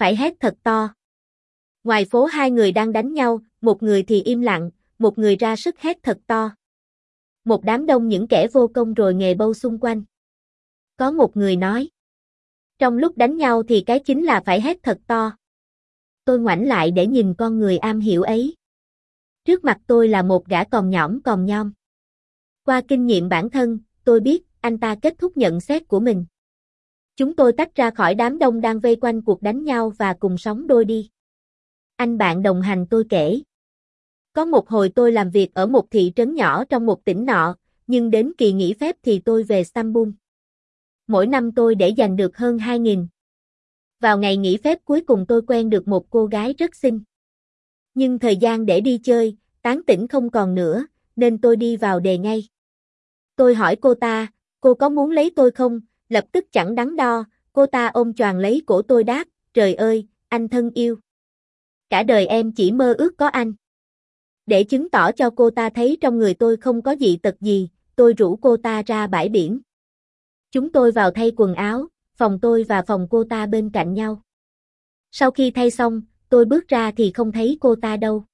phải hét thật to. Ngoài phố hai người đang đánh nhau, một người thì im lặng, một người ra sức hét thật to. Một đám đông những kẻ vô công rồi nghề bâu xung quanh. Có một người nói. Trong lúc đánh nhau thì cái chính là phải hét thật to. Tôi ngoảnh lại để nhìn con người am hiểu ấy. Trước mặt tôi là một gã còn nhõm còn nhom. Qua kinh nghiệm bản thân, tôi biết, anh ta kết thúc nhận xét của mình. Chúng tôi tách ra khỏi đám đông đang vây quanh cuộc đánh nhau và cùng sóng đôi đi. Anh bạn đồng hành tôi kể. Có một hồi tôi làm việc ở một thị trấn nhỏ trong một tỉnh nọ, nhưng đến kỳ nghỉ phép thì tôi về Istanbul. Mỗi năm tôi để dành được hơn 2.000. Vào ngày nghỉ phép cuối cùng tôi quen được một cô gái rất xinh. Nhưng thời gian để đi chơi, tán tỉnh không còn nữa, nên tôi đi vào đề ngay. Tôi hỏi cô ta, cô có muốn lấy tôi không? Lập tức chẳng đắn đo, cô ta ôm choàng lấy cổ tôi đáp, trời ơi, anh thân yêu. Cả đời em chỉ mơ ước có anh. Để chứng tỏ cho cô ta thấy trong người tôi không có dị tật gì, tôi rủ cô ta ra bãi biển. Chúng tôi vào thay quần áo, phòng tôi và phòng cô ta bên cạnh nhau. Sau khi thay xong, tôi bước ra thì không thấy cô ta đâu.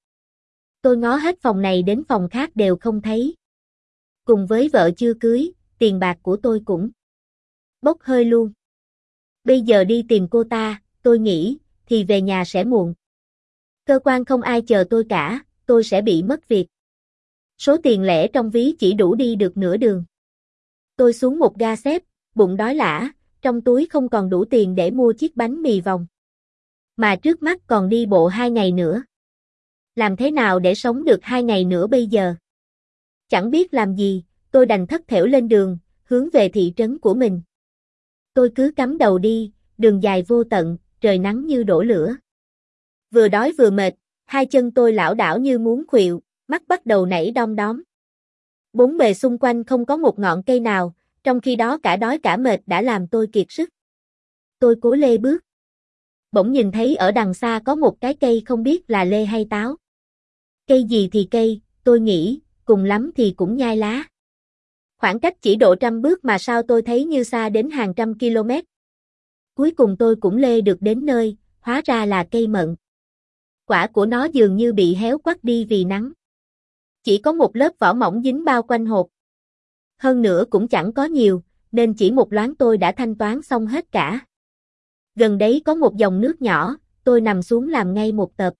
Tôi ngó hết phòng này đến phòng khác đều không thấy. Cùng với vợ chưa cưới, tiền bạc của tôi cũng bốc hơi luôn. Bây giờ đi tìm cô ta, tôi nghĩ, thì về nhà sẽ muộn. Cơ quan không ai chờ tôi cả, tôi sẽ bị mất việc. Số tiền lẻ trong ví chỉ đủ đi được nửa đường. Tôi xuống một ga xếp, bụng đói lả, trong túi không còn đủ tiền để mua chiếc bánh mì vòng. Mà trước mắt còn đi bộ hai ngày nữa. Làm thế nào để sống được hai ngày nữa bây giờ? Chẳng biết làm gì, tôi đành thất thểu lên đường, hướng về thị trấn của mình. Tôi cứ cắm đầu đi, đường dài vô tận, trời nắng như đổ lửa. Vừa đói vừa mệt, hai chân tôi lão đảo như muốn khuỵu, mắt bắt đầu nảy đom đóm. Bốn bề xung quanh không có một ngọn cây nào, trong khi đó cả đói cả mệt đã làm tôi kiệt sức. Tôi cố lê bước. Bỗng nhìn thấy ở đằng xa có một cái cây không biết là lê hay táo. Cây gì thì cây, tôi nghĩ, cùng lắm thì cũng nhai lá. Khoảng cách chỉ độ trăm bước mà sao tôi thấy như xa đến hàng trăm km. Cuối cùng tôi cũng lê được đến nơi, hóa ra là cây mận. Quả của nó dường như bị héo quắt đi vì nắng. Chỉ có một lớp vỏ mỏng dính bao quanh hộp. Hơn nữa cũng chẳng có nhiều, nên chỉ một loáng tôi đã thanh toán xong hết cả. Gần đấy có một dòng nước nhỏ, tôi nằm xuống làm ngay một tập.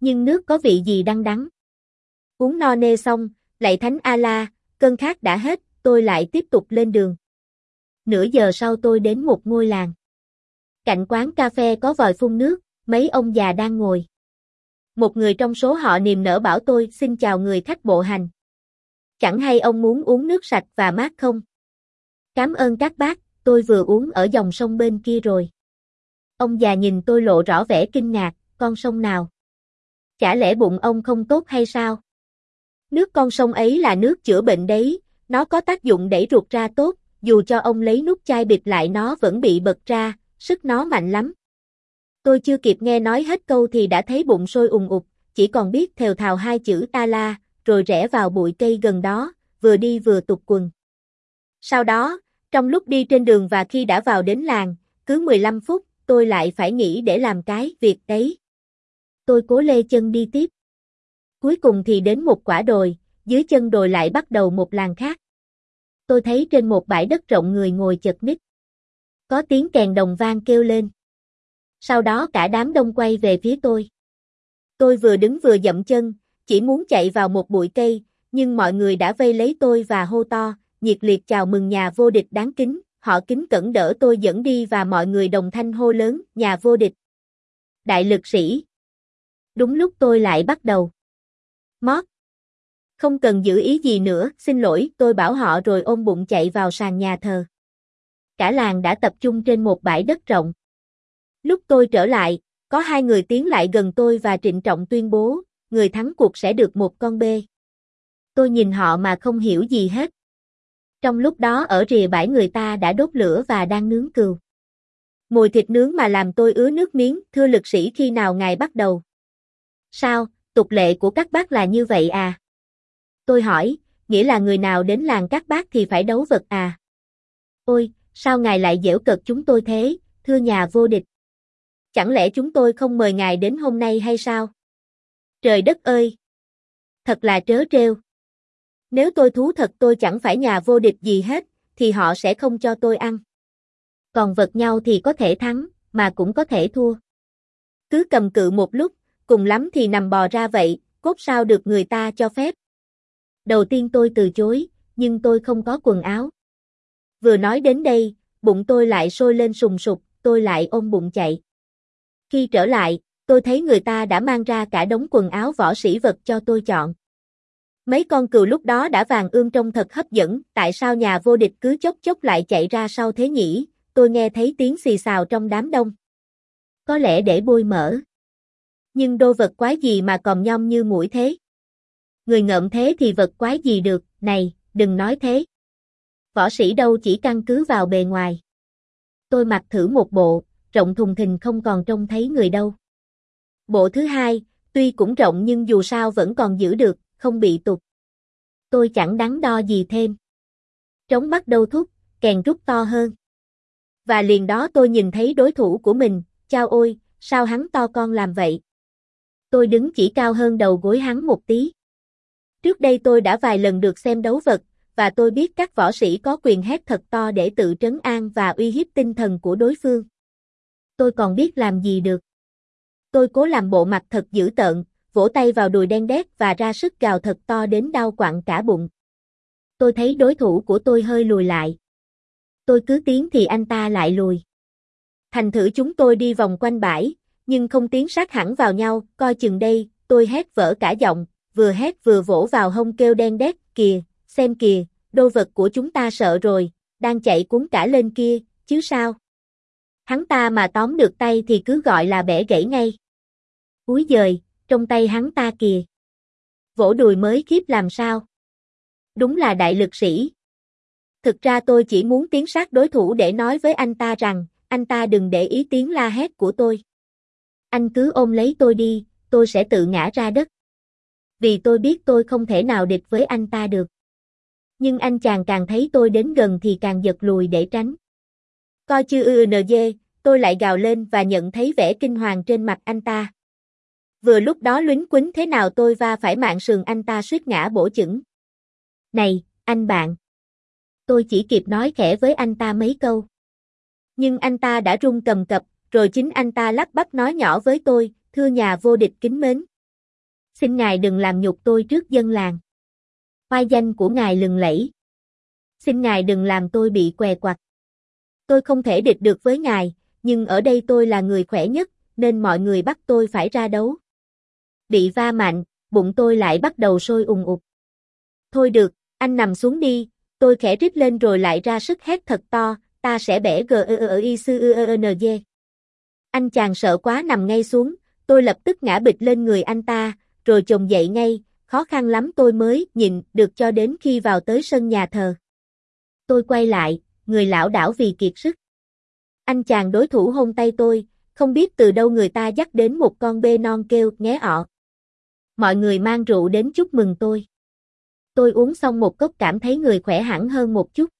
Nhưng nước có vị gì đắng đắng. Uống no nê xong, lạy thánh A-la, cơn khát đã hết, tôi lại tiếp tục lên đường. Nửa giờ sau tôi đến một ngôi làng. Cạnh quán cà phê có vòi phun nước, mấy ông già đang ngồi. Một người trong số họ niềm nở bảo tôi xin chào người khách bộ hành. Chẳng hay ông muốn uống nước sạch và mát không? Cảm ơn các bác, tôi vừa uống ở dòng sông bên kia rồi. Ông già nhìn tôi lộ rõ vẻ kinh ngạc, con sông nào? Chả lẽ bụng ông không tốt hay sao? Nước con sông ấy là nước chữa bệnh đấy, nó có tác dụng đẩy ruột ra tốt, dù cho ông lấy nút chai bịt lại nó vẫn bị bật ra, sức nó mạnh lắm. Tôi chưa kịp nghe nói hết câu thì đã thấy bụng sôi ùng ục, chỉ còn biết thều thào hai chữ ta la, rồi rẽ vào bụi cây gần đó, vừa đi vừa tục quần. Sau đó, trong lúc đi trên đường và khi đã vào đến làng, cứ 15 phút, tôi lại phải nghỉ để làm cái việc đấy. Tôi cố lê chân đi tiếp. Cuối cùng thì đến một quả đồi, dưới chân đồi lại bắt đầu một làng khác. Tôi thấy trên một bãi đất rộng người ngồi chật ních. Có tiếng kèn đồng vang kêu lên. Sau đó cả đám đông quay về phía tôi. Tôi vừa đứng vừa dậm chân, chỉ muốn chạy vào một bụi cây, nhưng mọi người đã vây lấy tôi và hô to, nhiệt liệt chào mừng nhà vô địch đáng kính, họ kính cẩn đỡ tôi dẫn đi và mọi người đồng thanh hô lớn, nhà vô địch. Đại lực sĩ. Đúng lúc tôi lại bắt đầu. Mót. Không cần giữ ý gì nữa, xin lỗi, tôi bảo họ rồi ôm bụng chạy vào sàn nhà thờ. Cả làng đã tập trung trên một bãi đất rộng. Lúc tôi trở lại, có hai người tiến lại gần tôi và trịnh trọng tuyên bố, người thắng cuộc sẽ được một con bê. Tôi nhìn họ mà không hiểu gì hết. Trong lúc đó ở rìa bãi người ta đã đốt lửa và đang nướng cừu. Mùi thịt nướng mà làm tôi ứa nước miếng, thưa lực sĩ khi nào ngài bắt đầu? Sao, tục lệ của các bác là như vậy à? Tôi hỏi, nghĩa là người nào đến làng các bác thì phải đấu vật à? Ôi, sao ngài lại dễu cợt chúng tôi thế, thưa nhà vô địch? Chẳng lẽ chúng tôi không mời ngài đến hôm nay hay sao? Trời đất ơi! Thật là trớ trêu. Nếu tôi thú thật tôi chẳng phải nhà vô địch gì hết, thì họ sẽ không cho tôi ăn. Còn vật nhau thì có thể thắng, mà cũng có thể thua. Cứ cầm cự một lúc, cùng lắm thì nằm bò ra vậy, cốt sao được người ta cho phép. Đầu tiên tôi từ chối, nhưng tôi không có quần áo. Vừa nói đến đây, bụng tôi lại sôi lên sùng sục, tôi lại ôm bụng chạy. Khi trở lại, tôi thấy người ta đã mang ra cả đống quần áo võ sĩ vật cho tôi chọn. Mấy con cừu lúc đó đã vàng ươm trông thật hấp dẫn, tại sao nhà vô địch cứ chốc chốc lại chạy ra sau thế nhỉ, tôi nghe thấy tiếng xì xào trong đám đông. Có lẽ để bôi mỡ. Nhưng đô vật quái gì mà còm nhom như mũi thế? Người ngợm thế thì vật quái gì được, này, đừng nói thế. Võ sĩ đâu chỉ căn cứ vào bề ngoài. Tôi mặc thử một bộ, rộng thùng thình không còn trông thấy người đâu. Bộ thứ hai, tuy cũng rộng nhưng dù sao vẫn còn giữ được, không bị tụt. Tôi chẳng đắn đo gì thêm. Trống bắt đầu thúc, kèn rút to hơn. Và liền đó tôi nhìn thấy đối thủ của mình, chao ôi, sao hắn to con làm vậy? Tôi đứng chỉ cao hơn đầu gối hắn một tí. Trước đây tôi đã vài lần được xem đấu vật, và tôi biết các võ sĩ có quyền hét thật to để tự trấn an và uy hiếp tinh thần của đối phương. Tôi còn biết làm gì được. Tôi cố làm bộ mặt thật dữ tợn, vỗ tay vào đùi đen đét và ra sức gào thật to đến đau quặn cả bụng. Tôi thấy đối thủ của tôi hơi lùi lại. Tôi cứ tiến thì anh ta lại lùi. Thành thử chúng tôi đi vòng quanh bãi, nhưng không tiến sát hẳn vào nhau, coi chừng đây, tôi hét vỡ cả giọng, vừa hét vừa vỗ vào hông kêu đen đét, kìa, xem kìa, đô vật của chúng ta sợ rồi, đang chạy cuốn cả lên kia, chứ sao? Hắn ta mà tóm được tay thì cứ gọi là bẻ gãy ngay. Úi giời, trong tay hắn ta kìa. Vỗ đùi mới khiếp làm sao? Đúng là đại lực sĩ. Thực ra tôi chỉ muốn tiến sát đối thủ để nói với anh ta rằng, anh ta đừng để ý tiếng la hét của tôi. Anh cứ ôm lấy tôi đi, tôi sẽ tự ngã ra đất. Vì tôi biết tôi không thể nào địch với anh ta được. Nhưng anh chàng càng thấy tôi đến gần thì càng giật lùi để tránh. Coi chưa ư dê, tôi lại gào lên và nhận thấy vẻ kinh hoàng trên mặt anh ta. Vừa lúc đó lính quýnh thế nào tôi va phải mạng sườn anh ta suýt ngã bổ chững. Này, anh bạn. Tôi chỉ kịp nói khẽ với anh ta mấy câu. Nhưng anh ta đã run cầm cập, rồi chính anh ta lắp bắp nói nhỏ với tôi, thưa nhà vô địch kính mến. Xin ngài đừng làm nhục tôi trước dân làng. Oai danh của ngài lừng lẫy. Xin ngài đừng làm tôi bị què quặt. Tôi không thể địch được với ngài, nhưng ở đây tôi là người khỏe nhất, nên mọi người bắt tôi phải ra đấu. Bị va mạnh, bụng tôi lại bắt đầu sôi ùng ục. Thôi được, anh nằm xuống đi, tôi khẽ rít lên rồi lại ra sức hét thật to, ta sẽ bẻ g ở y sư n g. Anh chàng sợ quá nằm ngay xuống, tôi lập tức ngã bịch lên người anh ta, rồi chồng dậy ngay, khó khăn lắm tôi mới nhìn được cho đến khi vào tới sân nhà thờ. Tôi quay lại, người lão đảo vì kiệt sức. Anh chàng đối thủ hôn tay tôi, không biết từ đâu người ta dắt đến một con bê non kêu nghé ọ. Mọi người mang rượu đến chúc mừng tôi. Tôi uống xong một cốc cảm thấy người khỏe hẳn hơn một chút.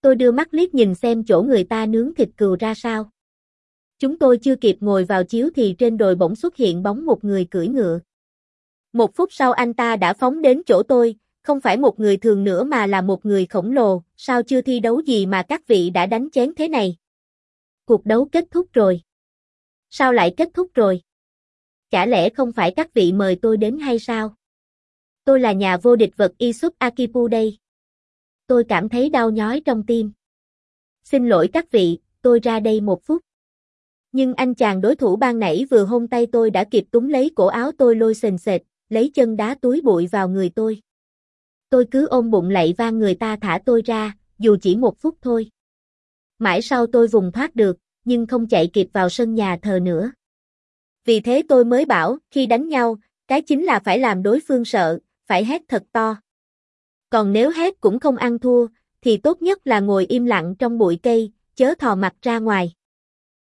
Tôi đưa mắt liếc nhìn xem chỗ người ta nướng thịt cừu ra sao. Chúng tôi chưa kịp ngồi vào chiếu thì trên đồi bỗng xuất hiện bóng một người cưỡi ngựa. Một phút sau anh ta đã phóng đến chỗ tôi, không phải một người thường nữa mà là một người khổng lồ, sao chưa thi đấu gì mà các vị đã đánh chén thế này? Cuộc đấu kết thúc rồi. Sao lại kết thúc rồi? Chả lẽ không phải các vị mời tôi đến hay sao? Tôi là nhà vô địch vật Isup Akipu đây. Tôi cảm thấy đau nhói trong tim. Xin lỗi các vị, tôi ra đây một phút. Nhưng anh chàng đối thủ ban nãy vừa hôn tay tôi đã kịp túng lấy cổ áo tôi lôi sền sệt, lấy chân đá túi bụi vào người tôi. Tôi cứ ôm bụng lạy van người ta thả tôi ra, dù chỉ một phút thôi. Mãi sau tôi vùng thoát được, nhưng không chạy kịp vào sân nhà thờ nữa. Vì thế tôi mới bảo, khi đánh nhau, cái chính là phải làm đối phương sợ, phải hét thật to. Còn nếu hét cũng không ăn thua, thì tốt nhất là ngồi im lặng trong bụi cây, chớ thò mặt ra ngoài.